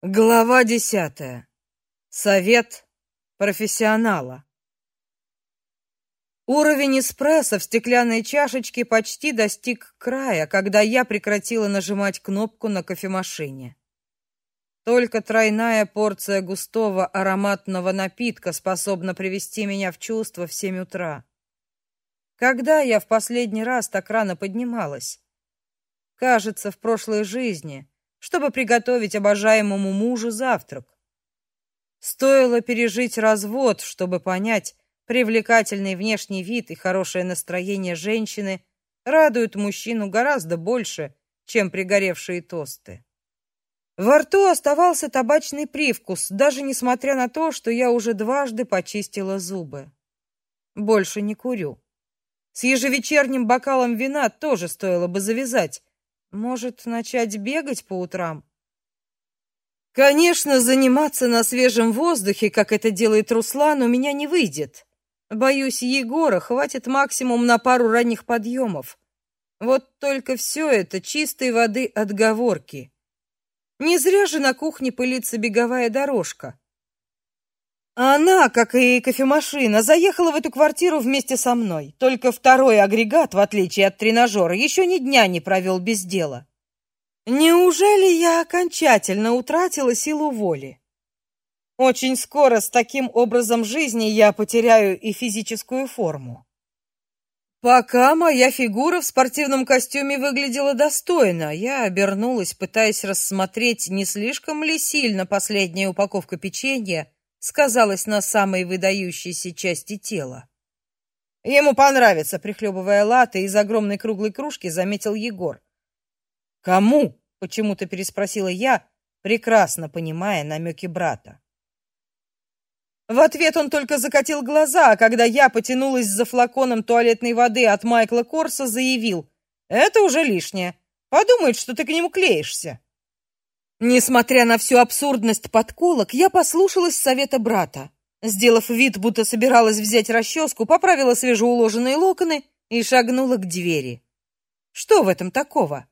Глава десятая. Совет профессионала. Уровень эспрессо в стеклянной чашечке почти достиг края, когда я прекратила нажимать кнопку на кофемашине. Только тройная порция густого ароматного напитка способна привести меня в чувство в семь утра. Когда я в последний раз так рано поднималась? Кажется, в прошлой жизни чтобы приготовить обожаемому мужу завтрак. Стоило пережить развод, чтобы понять, привлекательный внешний вид и хорошее настроение женщины радуют мужчину гораздо больше, чем пригоревшие тосты. Во рту оставался табачный привкус, даже несмотря на то, что я уже дважды почистила зубы. Больше не курю. С ежевечерним бокалом вина тоже стоило бы завязать, может, начать бегать по утрам? Конечно, заниматься на свежем воздухе, как это делает Руслан, у меня не выйдет. Боюсь, Егора хватит максимум на пару ранних подъемов. Вот только все это чистой воды отговорки. Не зря же на кухне пылится беговая дорожка. Она, как и кофемашина, заехала в эту квартиру вместе со мной. Только второй агрегат, в отличие от тренажера, еще ни дня не провел без дела. Неужели я окончательно утратила силу воли? Очень скоро с таким образом жизни я потеряю и физическую форму. Пока моя фигура в спортивном костюме выглядела достойно, я обернулась, пытаясь рассмотреть, не слишком ли сильно последняя упаковка печенья сказалось на самой выдающейся части тела. Ему понравится, прихлебывая латте из огромной круглой кружки, заметил Егор. Кому? почему-то переспросила я, прекрасно понимая намеки брата. В ответ он только закатил глаза, а когда я потянулась за флаконом туалетной воды от Майкла Корса, заявил: "Это уже лишнее. Подумает, что ты к нему клеишься". Несмотря на всю абсурдность подколок, я послушалась совета брата. Сделав вид, будто собиралась взять расческу, поправила свежеуложенные локоны и шагнула к двери. Что в этом такого?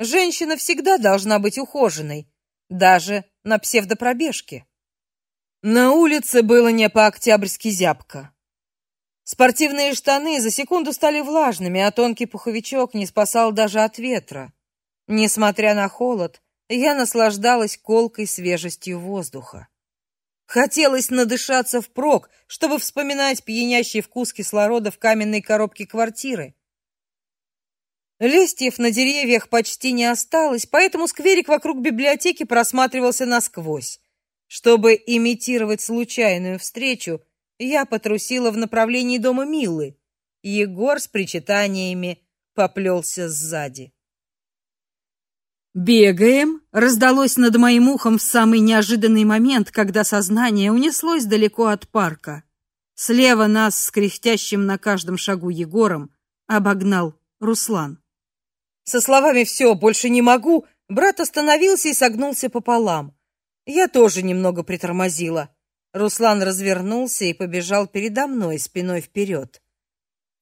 Женщина всегда должна быть ухоженной, даже на псевдопробежке. На улице было не по-октябрьски зябко. Спортивные штаны за секунду стали влажными, а тонкий пуховичок не спасал даже от ветра. Несмотря на холод, я наслаждалась колкой свежестью воздуха. Хотелось надышаться впрок, чтобы вспоминать пьянящий вкус кислорода в каменной коробке квартиры. Листьев на деревьях почти не осталось, поэтому скверик вокруг библиотеки просматривался насквозь. Чтобы имитировать случайную встречу, я потрусила в направлении дома Милы. Егор с причитаниями поплелся сзади. «Бегаем!» — раздалось над моим ухом в самый неожиданный момент, когда сознание унеслось далеко от парка. Слева нас с кряхтящим на каждом шагу Егором обогнал Руслан. Со словами «все, больше не могу», брат остановился и согнулся пополам. Я тоже немного притормозила. Руслан развернулся и побежал передо мной спиной вперед.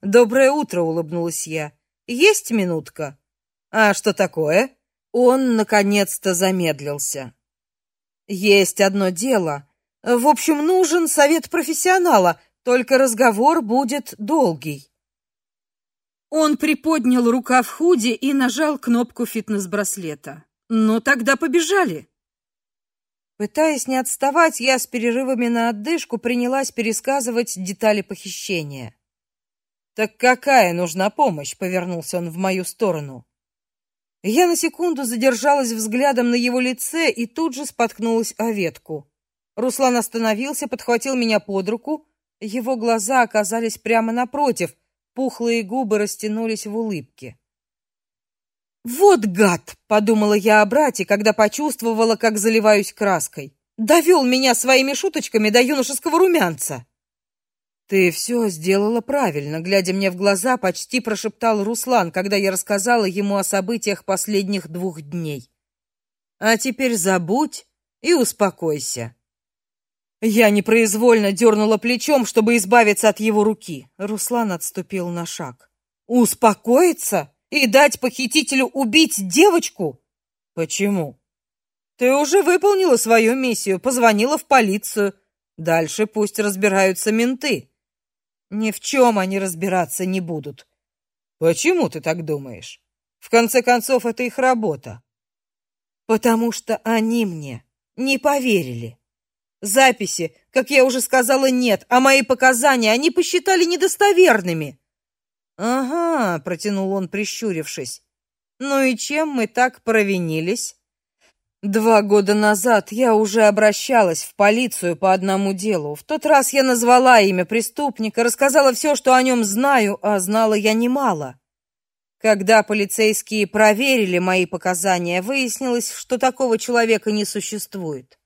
«Доброе утро», — улыбнулась я. «Есть минутка?» «А что такое?» Он наконец-то замедлился. Есть одно дело. В общем, нужен совет профессионала, только разговор будет долгий. Он приподнял рука в худи и нажал кнопку фитнес-браслета. Ну тогда побежали. Пытаясь не отставать, я с перерывами на отдышку принялась пересказывать детали похищения. Так какая нужна помощь? повернулся он в мою сторону. Я на секунду задержалась взглядом на его лице и тут же споткнулась о ветку. Руслан остановился, подхватил меня под руку. Его глаза оказались прямо напротив, пухлые губы растянулись в улыбке. Вот гад, подумала я о брате, когда почувствовала, как заливаюсь краской. Довел меня своими шуточками до юношеского румянца. Ты все сделала правильно, глядя мне в глаза, почти прошептал Руслан, когда я рассказала ему о событиях последних двух дней. А теперь забудь и успокойся. Я непроизвольно дернула плечом, чтобы избавиться от его руки. Руслан отступил на шаг. Успокоиться и дать похитителю убить девочку? Почему? Ты уже выполнила свою миссию, позвонила в полицию. Дальше пусть разбираются менты. Ни в чем они разбираться не будут. Почему ты так думаешь? В конце концов, это их работа. Потому что они мне не поверили. Записи, как я уже сказала, нет, а мои показания они посчитали недостоверными. Ага, протянул он, прищурившись. Ну и чем мы так провинились? Два года назад я уже обращалась в полицию по одному делу. В тот раз я назвала имя преступника, рассказала все, что о нем знаю, а знала я немало. Когда полицейские проверили мои показания, выяснилось, что такого человека не существует.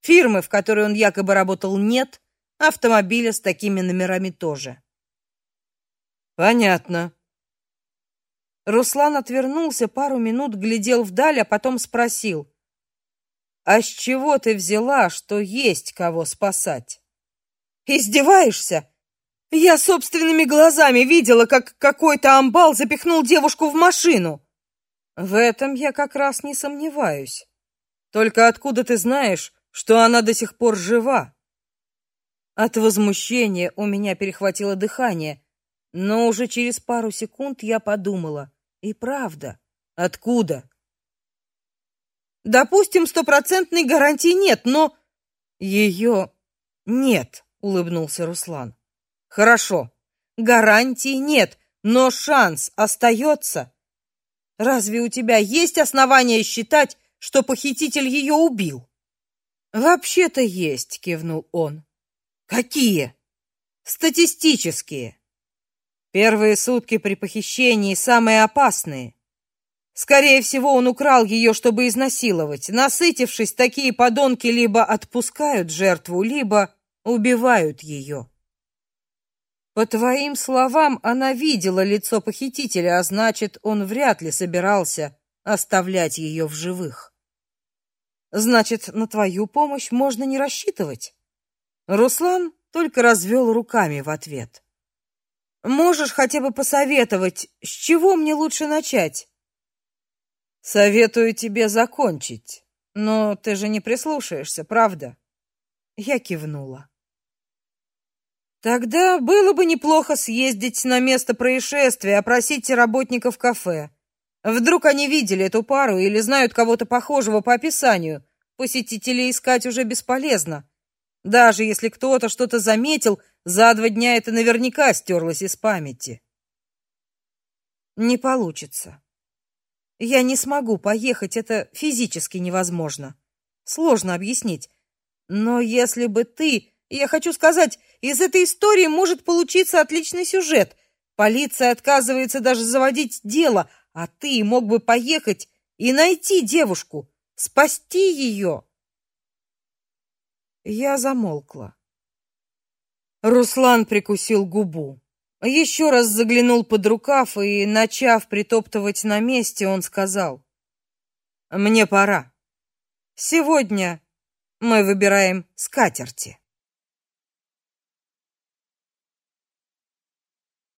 Фирмы, в которой он якобы работал, нет, автомобиля с такими номерами тоже. Понятно. Руслан отвернулся, пару минут глядел вдаль, а потом спросил: а с чего ты взяла, что есть кого спасать? Издеваешься? Я собственными глазами видела, как какой-то амбал запихнул девушку в машину. В этом я как раз не сомневаюсь. Только откуда ты знаешь, что она до сих пор жива? От возмущения у меня перехватило дыхание, но уже через пару секунд я подумала: и правда, откуда? Допустим, стопроцентной гарантии нет, но ее нет, улыбнулся Руслан. Хорошо. Гарантии нет, но шанс остается. Разве у тебя есть основания считать, что похититель ее убил? Вообще-то есть, кивнул он. Какие? Статистические. Первые сутки при похищении самые опасные. Скорее всего, он украл ее, чтобы изнасиловать. Насытившись, такие подонки либо отпускают жертву, либо убивают ее. По твоим словам, она видела лицо похитителя, а значит, он вряд ли собирался оставлять ее в живых. Значит, на твою помощь можно не рассчитывать. Руслан только развел руками в ответ. Можешь хотя бы посоветовать, с чего мне лучше начать? Советую тебе закончить. Но ты же не прислушаешься, правда? Я кивнула. Тогда было бы неплохо съездить на место происшествия, опросить работников кафе. Вдруг они видели эту пару или знают кого-то похожего по описанию. Посетителей искать уже бесполезно. Даже если кто-то что-то заметил, за два дня это наверняка стерлось из памяти. Не получится. Я не смогу поехать, это физически невозможно. Сложно объяснить. Но если бы ты, я хочу сказать, из этой истории может получиться отличный сюжет. Полиция отказывается даже заводить дело, а ты мог бы поехать и найти девушку, спасти ее. Я замолкла. Руслан прикусил губу. Еще раз заглянул под рукав и, начав притоптывать на месте, он сказал: "Мне пора. Сегодня мы выбираем скатерти".